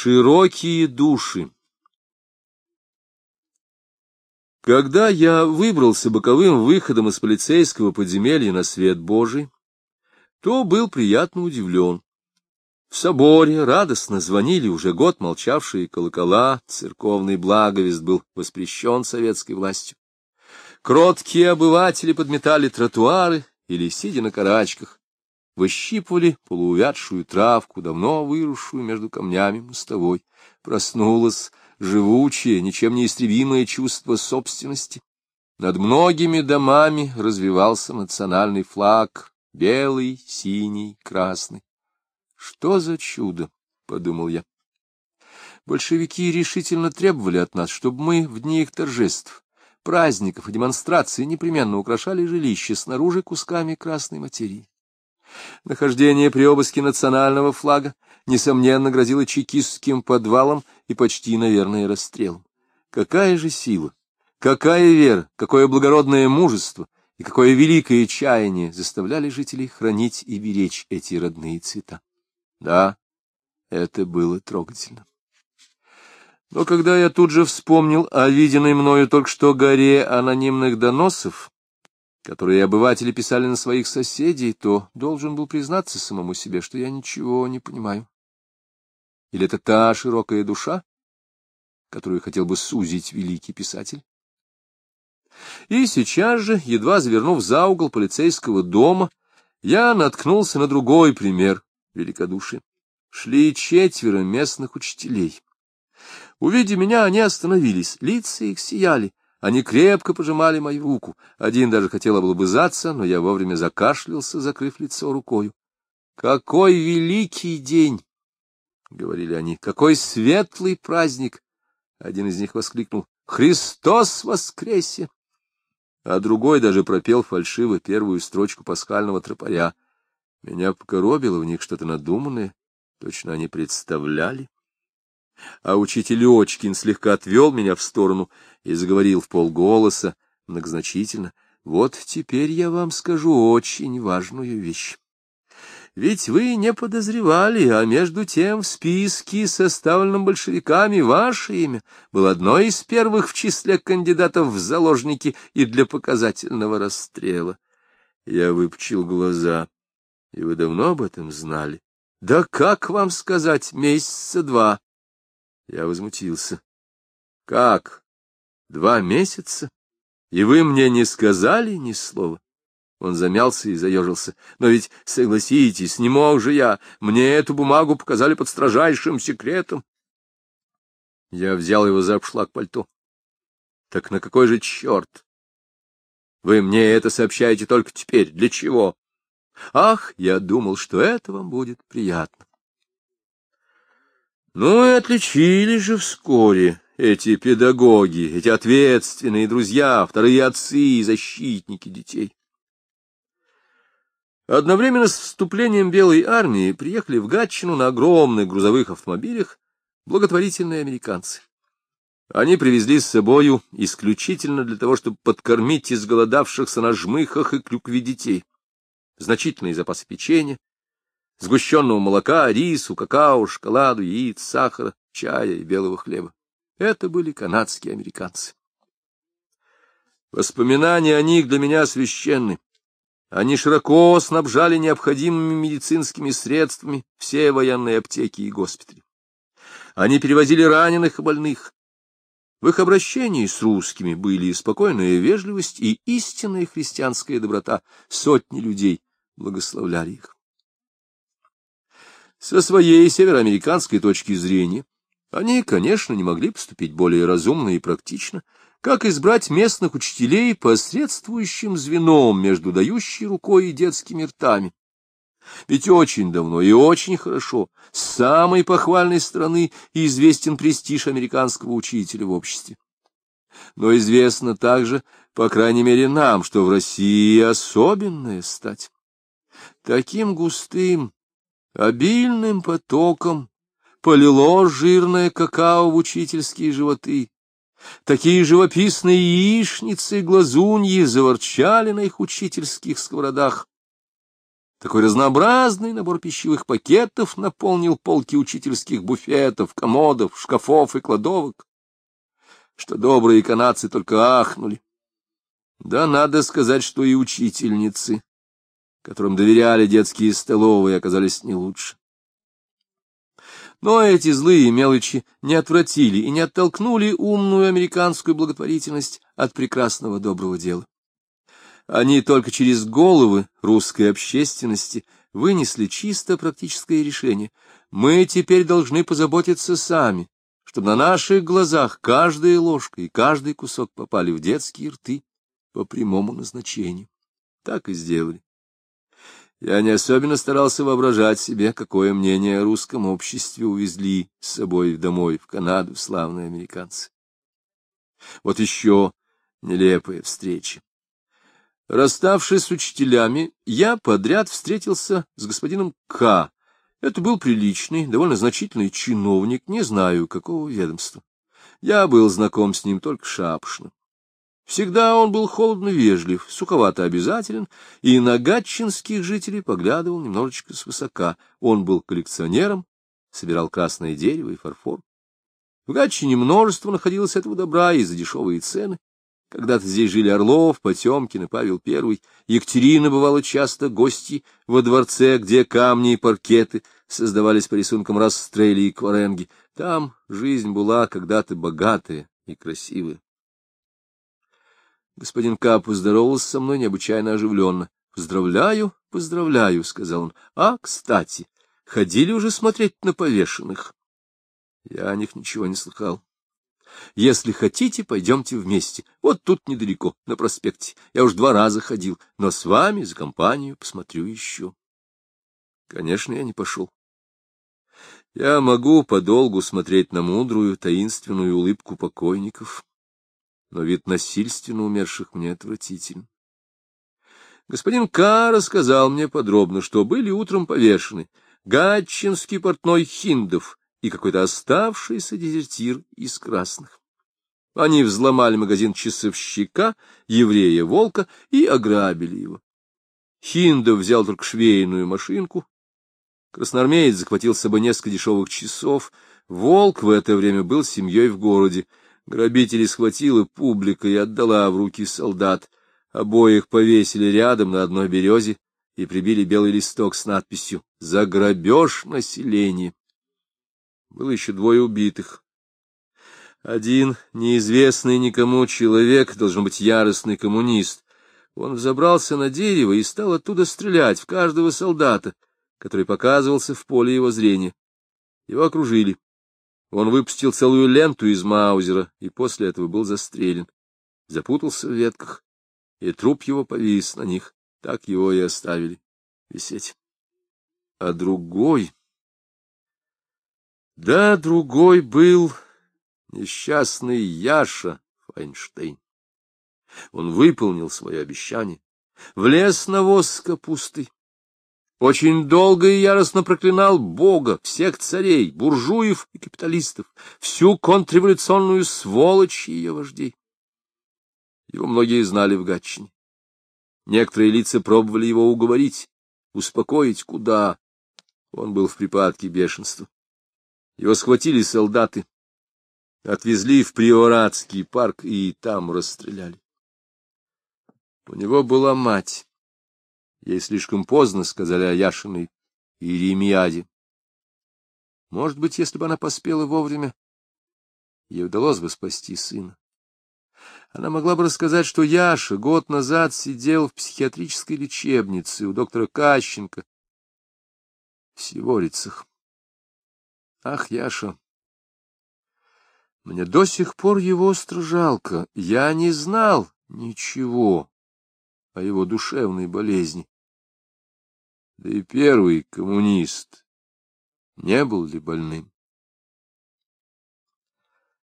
Широкие души Когда я выбрался боковым выходом из полицейского подземелья на свет Божий, то был приятно удивлен. В соборе радостно звонили уже год молчавшие колокола, церковный благовест был воспрещен советской властью. Кроткие обыватели подметали тротуары или, сидя на карачках, выщипывали полуувядшую травку, давно выросшую между камнями мостовой. Проснулось живучее, ничем не истребимое чувство собственности. Над многими домами развивался национальный флаг, белый, синий, красный. Что за чудо, — подумал я. Большевики решительно требовали от нас, чтобы мы в дни их торжеств, праздников и демонстраций непременно украшали жилище снаружи кусками красной материи. Нахождение при обыске национального флага, несомненно, грозило чекистским подвалом и почти, наверное, расстрелом. Какая же сила, какая вера, какое благородное мужество и какое великое чаяние заставляли жителей хранить и беречь эти родные цвета. Да, это было трогательно. Но когда я тут же вспомнил о виденной мною только что горе анонимных доносов, которые обыватели писали на своих соседей, то должен был признаться самому себе, что я ничего не понимаю. Или это та широкая душа, которую хотел бы сузить великий писатель? И сейчас же, едва завернув за угол полицейского дома, я наткнулся на другой пример великодушия. Шли четверо местных учителей. Увидя меня, они остановились, лица их сияли, они крепко пожимали мою руку. Один даже хотел облобызаться, но я вовремя закашлялся, закрыв лицо рукою. «Какой великий день!» — говорили они. «Какой светлый праздник!» Один из них воскликнул. «Христос воскресе!» А другой даже пропел фальшиво первую строчку пасхального тропаря. Меня покоробило в них что-то надуманное, точно они представляли а учитель Очкин слегка отвел меня в сторону и заговорил в полголоса, многозначительно. Вот теперь я вам скажу очень важную вещь. Ведь вы не подозревали, а между тем в списке, составленном большевиками, ваше имя было одной из первых в числе кандидатов в заложники и для показательного расстрела. Я выпучил глаза. И вы давно об этом знали? Да как вам сказать, месяца два. Я возмутился. — Как? Два месяца? И вы мне не сказали ни слова? Он замялся и заежился. Но ведь, согласитесь, не мог же я. Мне эту бумагу показали под строжайшим секретом. Я взял его за обшлаг пальто. Так на какой же черт? Вы мне это сообщаете только теперь. Для чего? Ах, я думал, что это вам будет приятно. Ну и отличились же вскоре эти педагоги, эти ответственные друзья, вторые отцы и защитники детей. Одновременно с вступлением Белой армии приехали в Гатчину на огромных грузовых автомобилях благотворительные американцы. Они привезли с собою исключительно для того, чтобы подкормить изголодавшихся на жмыхах и клюкве детей. Значительные запасы печенья, сгущенного молока, рису, какао, шоколаду, яиц, сахара, чая и белого хлеба. Это были канадские американцы. Воспоминания о них для меня священны. Они широко снабжали необходимыми медицинскими средствами все военные аптеки и госпитали. Они перевозили раненых и больных. В их обращении с русскими были спокойная вежливость и истинная христианская доброта. Сотни людей благословляли их. Со своей североамериканской точки зрения они, конечно, не могли поступить более разумно и практично, как избрать местных учителей посредствующим звеном между дающей рукой и детскими ртами. Ведь очень давно и очень хорошо с самой похвальной стороны известен престиж американского учителя в обществе. Но известно также, по крайней мере нам, что в России особенная стать. Таким густым, Обильным потоком полило жирное какао в учительские животы. Такие живописные яичницы и глазуньи заворчали на их учительских сковородах. Такой разнообразный набор пищевых пакетов наполнил полки учительских буфетов, комодов, шкафов и кладовок, что добрые канадцы только ахнули. Да надо сказать, что и учительницы, которым доверяли детские столовые, оказались не лучше. Но эти злые мелочи не отвратили и не оттолкнули умную американскую благотворительность от прекрасного доброго дела. Они только через головы русской общественности вынесли чисто практическое решение. Мы теперь должны позаботиться сами, чтобы на наших глазах каждая ложка и каждый кусок попали в детские рты по прямому назначению. Так и сделали. Я не особенно старался воображать себе, какое мнение о русском обществе увезли с собой домой в Канаду славные американцы. Вот еще нелепая встреча. Расставшись с учителями, я подряд встретился с господином К. Это был приличный, довольно значительный чиновник, не знаю, какого ведомства. Я был знаком с ним только шапшно. Всегда он был холодно вежлив, суховато обязателен, и на гатчинских жителей поглядывал немножечко свысока. Он был коллекционером, собирал красное дерево и фарфор. В Гатчине множество находилось этого добра и за дешевые цены. Когда-то здесь жили Орлов, Потемкин и Павел I. Екатерина бывала часто гости во дворце, где камни и паркеты создавались по рисункам Растрелли и Кваренги. Там жизнь была когда-то богатая и красивая. Господин К. поздоровался со мной необычайно оживленно. — Поздравляю, поздравляю, — сказал он. — А, кстати, ходили уже смотреть на повешенных? Я о них ничего не слыхал. Если хотите, пойдемте вместе. Вот тут недалеко, на проспекте. Я уж два раза ходил, но с вами за компанию посмотрю еще. Конечно, я не пошел. Я могу подолгу смотреть на мудрую, таинственную улыбку покойников но вид насильственно умерших мне отвратителен. Господин К. рассказал мне подробно, что были утром повешены гатчинский портной Хиндов и какой-то оставшийся дезертир из красных. Они взломали магазин часовщика, еврея-волка, и ограбили его. Хиндов взял только швейную машинку. Красноармеец захватил с собой несколько дешевых часов. Волк в это время был семьей в городе. Грабители схватила публика и отдала в руки солдат. Обоих повесили рядом на одной березе и прибили белый листок с надписью «За грабеж населения». Было еще двое убитых. Один неизвестный никому человек, должен быть яростный коммунист. Он взобрался на дерево и стал оттуда стрелять в каждого солдата, который показывался в поле его зрения. Его окружили. Он выпустил целую ленту из Маузера и после этого был застрелен. Запутался в ветках, и труп его повис на них. Так его и оставили висеть. А другой... Да, другой был несчастный Яша Файнштейн. Он выполнил свое обещание, влез на воз с капустой, очень долго и яростно проклинал Бога, всех царей, буржуев и капиталистов, всю контрреволюционную сволочь ее вождей. Его многие знали в Гатчине. Некоторые лица пробовали его уговорить, успокоить, куда. Он был в припадке бешенства. Его схватили солдаты, отвезли в Приоратский парк и там расстреляли. У него была мать. Ей слишком поздно сказали о Яшиной Иеремиаде. Может быть, если бы она поспела вовремя, ей удалось бы спасти сына. Она могла бы рассказать, что Яша год назад сидел в психиатрической лечебнице у доктора Кащенко в Сиворицах. Ах, Яша! Мне до сих пор его остро жалко. Я не знал ничего о его душевной болезни. Да и первый коммунист не был ли больным?